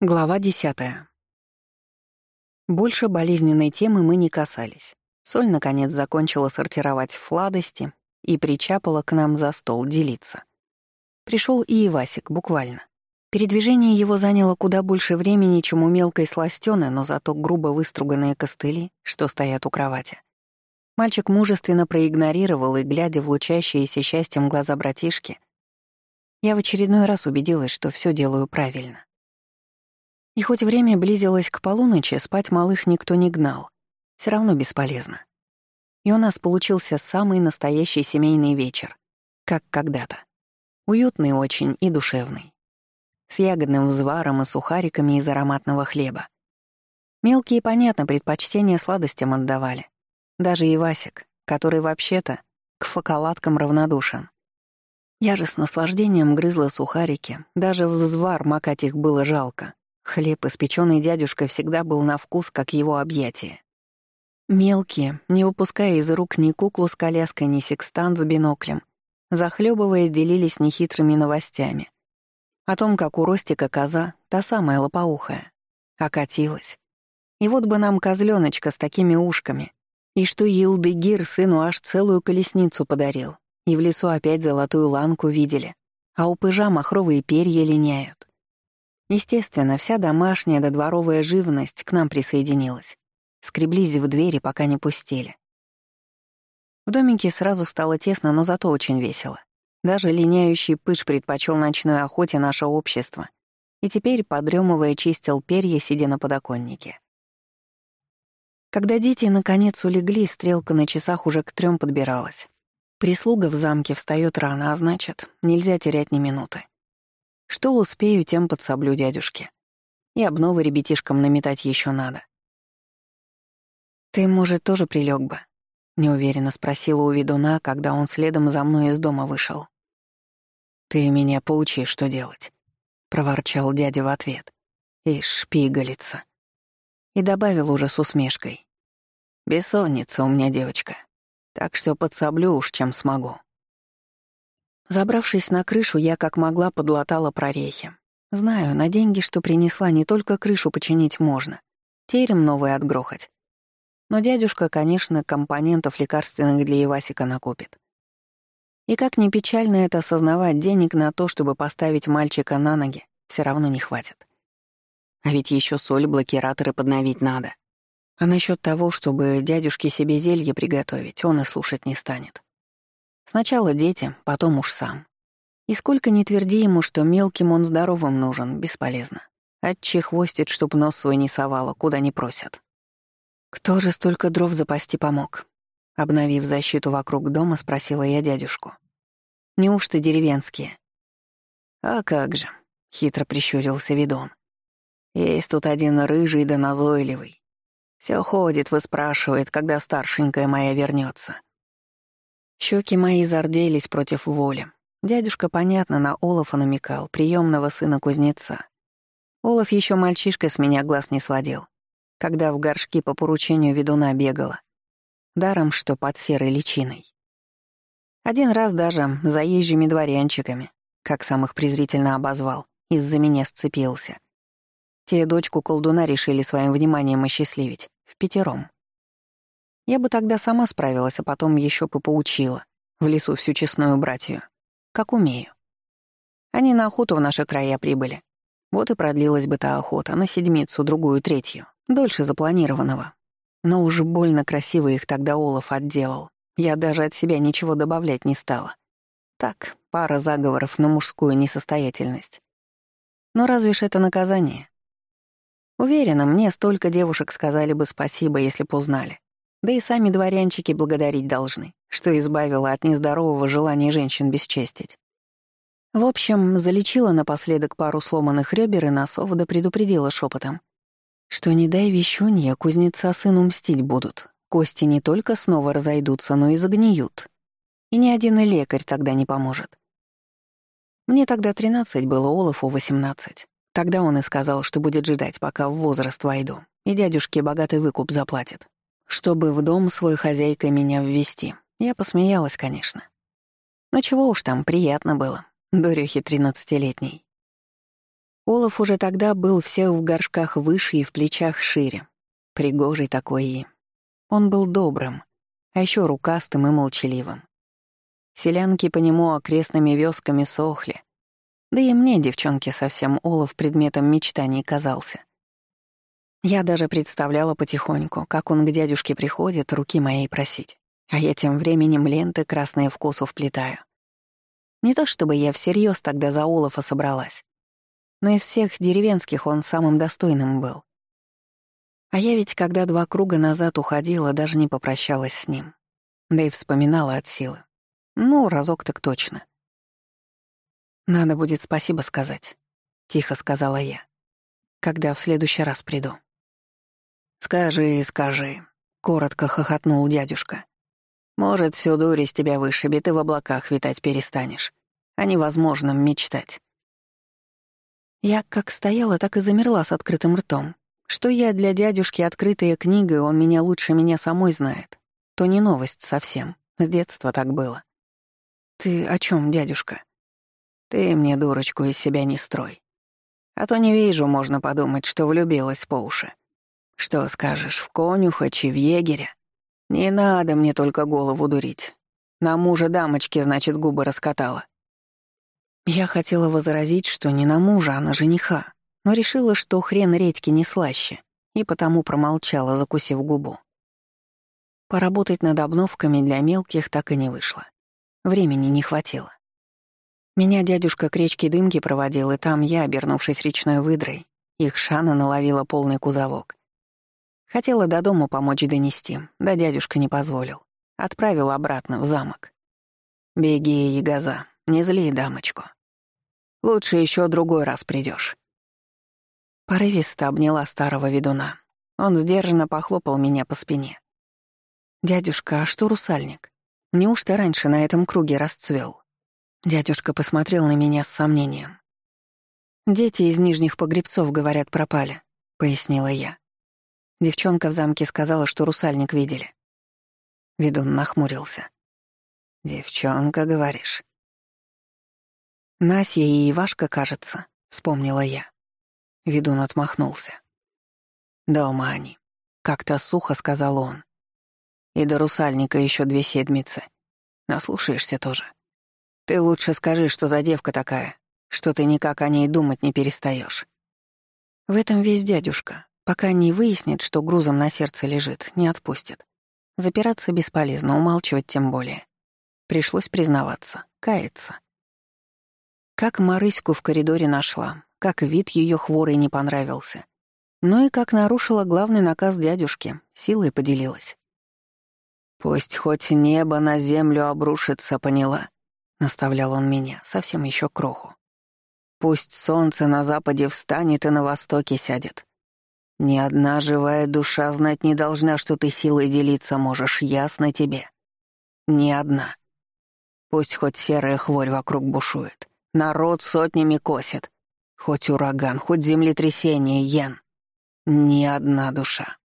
Глава десятая. Больше болезненной темы мы не касались. Соль, наконец, закончила сортировать фладости и причапала к нам за стол делиться. Пришел и Ивасик, буквально. Передвижение его заняло куда больше времени, чем у мелкой сластёны, но зато грубо выструганные костыли, что стоят у кровати. Мальчик мужественно проигнорировал и, глядя в лучащиеся счастьем глаза братишки, я в очередной раз убедилась, что все делаю правильно. И хоть время близилось к полуночи, спать малых никто не гнал. Все равно бесполезно. И у нас получился самый настоящий семейный вечер. Как когда-то. Уютный очень и душевный. С ягодным взваром и сухариками из ароматного хлеба. Мелкие, понятно, предпочтения сладостям отдавали. Даже и Васик, который вообще-то к фоколадкам равнодушен. Я же с наслаждением грызла сухарики, даже взвар макать их было жалко. Хлеб, испеченный дядюшкой, всегда был на вкус, как его объятие. Мелкие, не выпуская из рук ни куклу с коляской, ни секстант с биноклем, захлебываясь, делились нехитрыми новостями. О том, как у Ростика коза, та самая лопоухая, окатилась. И вот бы нам козленочка с такими ушками, и что Елдыгир сыну аж целую колесницу подарил, и в лесу опять золотую ланку видели, а у пыжа махровые перья линяют. Естественно, вся домашняя да дворовая живность к нам присоединилась. Скреблись в двери, пока не пустили. В домике сразу стало тесно, но зато очень весело. Даже линяющий пыш предпочел ночной охоте наше общество и теперь, подремывая, чистил перья, сидя на подоконнике. Когда дети наконец улегли, стрелка на часах уже к трем подбиралась. Прислуга в замке встает рано, а значит, нельзя терять ни минуты. Что успею, тем подсоблю дядюшке. И обновы ребятишкам наметать еще надо. «Ты, может, тоже прилег бы?» — неуверенно спросила у ведуна, когда он следом за мной из дома вышел. «Ты меня поучи, что делать», — проворчал дядя в ответ. «Ишь, пигалица». И добавил уже с усмешкой. «Бессонница у меня девочка, так что подсоблю уж, чем смогу». Забравшись на крышу, я как могла подлатала прорехи. Знаю, на деньги, что принесла, не только крышу починить можно. Терем новый отгрохать. Но дядюшка, конечно, компонентов лекарственных для Ивасика накупит. И как ни печально это осознавать, денег на то, чтобы поставить мальчика на ноги, все равно не хватит. А ведь еще соль, блокираторы подновить надо. А насчет того, чтобы дядюшке себе зелье приготовить, он и слушать не станет. Сначала дети, потом уж сам. И сколько ни тверди ему, что мелким он здоровым нужен, бесполезно. Отчехвостит, чтоб нос свой не совало, куда не просят. «Кто же столько дров запасти помог?» Обновив защиту вокруг дома, спросила я дядюшку. «Неужто деревенские?» «А как же», — хитро прищурился Видон. «Есть тут один рыжий да назойливый. Все ходит, выспрашивает, когда старшенькая моя вернется. Щеки мои зарделись против воли. Дядюшка, понятно, на Олафа намекал, приемного сына кузнеца. Олаф еще мальчишка с меня глаз не сводил, когда в горшки по поручению ведуна бегала. Даром, что под серой личиной. Один раз даже заезжими дворянчиками, как сам их презрительно обозвал, из-за меня сцепился. Те дочку колдуна решили своим вниманием осчастливить, в пятером. Я бы тогда сама справилась, а потом еще бы поучила. В лесу всю честную братью. Как умею. Они на охоту в наши края прибыли. Вот и продлилась бы та охота на седмицу, другую, третью. Дольше запланированного. Но уже больно красиво их тогда Олаф отделал. Я даже от себя ничего добавлять не стала. Так, пара заговоров на мужскую несостоятельность. Но разве ж это наказание? Уверена, мне столько девушек сказали бы спасибо, если б узнали. Да и сами дворянчики благодарить должны, что избавила от нездорового желания женщин бесчестить. В общем, залечила напоследок пару сломанных ребер и носов, да предупредила шепотом, что не дай вещунья, кузнеца сыну мстить будут. Кости не только снова разойдутся, но и загниют. И ни один лекарь тогда не поможет. Мне тогда тринадцать было, Олафу восемнадцать. Тогда он и сказал, что будет ждать, пока в возраст войду, и дядюшке богатый выкуп заплатит чтобы в дом свой хозяйкой меня ввести. Я посмеялась, конечно. Но чего уж там, приятно было. Дорюхе тринадцатилетней. Олаф уже тогда был всех в горшках выше и в плечах шире. Пригожий такой и... Он был добрым, а еще рукастым и молчаливым. Селянки по нему окрестными вёсками сохли. Да и мне, девчонки, совсем Олаф предметом мечтаний казался. Я даже представляла потихоньку, как он к дядюшке приходит руки моей просить, а я тем временем ленты красные вкусу вплетаю. Не то чтобы я всерьез тогда за Олафа собралась, но из всех деревенских он самым достойным был. А я ведь, когда два круга назад уходила, даже не попрощалась с ним. Да и вспоминала от силы. Ну, разок так точно. «Надо будет спасибо сказать», — тихо сказала я, «когда в следующий раз приду». «Скажи, скажи», — коротко хохотнул дядюшка. «Может, всю дурь из тебя вышибет и в облаках витать перестанешь. О невозможном мечтать». Я как стояла, так и замерла с открытым ртом. Что я для дядюшки открытая книга, он меня лучше меня самой знает. То не новость совсем. С детства так было. «Ты о чем, дядюшка?» «Ты мне дурочку из себя не строй. А то не вижу, можно подумать, что влюбилась по уши. Что скажешь, в конюха, чи в егеря? Не надо мне только голову дурить. На мужа дамочки, значит, губы раскатала. Я хотела возразить, что не на мужа, а на жениха, но решила, что хрен редьки не слаще, и потому промолчала, закусив губу. Поработать над обновками для мелких так и не вышло. Времени не хватило. Меня дядюшка к речке Дымки проводил, и там я, обернувшись речной выдрой, их шана наловила полный кузовок. Хотела до дома помочь донести, да дядюшка не позволил. Отправил обратно в замок. «Беги, Ягоза, не зли дамочку. Лучше еще другой раз придешь. Порывисто обняла старого ведуна. Он сдержанно похлопал меня по спине. «Дядюшка, а что русальник? Неужто раньше на этом круге расцвел? Дядюшка посмотрел на меня с сомнением. «Дети из нижних погребцов, говорят, пропали», — пояснила я. Девчонка в замке сказала, что русальник видели. Ведун нахмурился. «Девчонка, говоришь?» «Насья и Ивашка, кажется», — вспомнила я. Ведун отмахнулся. «Дома они», — как-то сухо сказал он. «И до русальника еще две седмицы. Наслушаешься тоже. Ты лучше скажи, что за девка такая, что ты никак о ней думать не перестаешь. В этом весь дядюшка. Пока не выяснит, что грузом на сердце лежит, не отпустит. Запираться бесполезно, умалчивать тем более. Пришлось признаваться, каяться. Как Марыську в коридоре нашла, как вид ее хворой не понравился. Ну и как нарушила главный наказ дядюшки, силой поделилась. «Пусть хоть небо на землю обрушится, поняла?» — наставлял он меня, совсем еще кроху. «Пусть солнце на западе встанет и на востоке сядет. Ни одна живая душа знать не должна, что ты силой делиться можешь, ясно тебе. Ни одна. Пусть хоть серая хворь вокруг бушует, народ сотнями косит, хоть ураган, хоть землетрясение, Йен. Ни одна душа.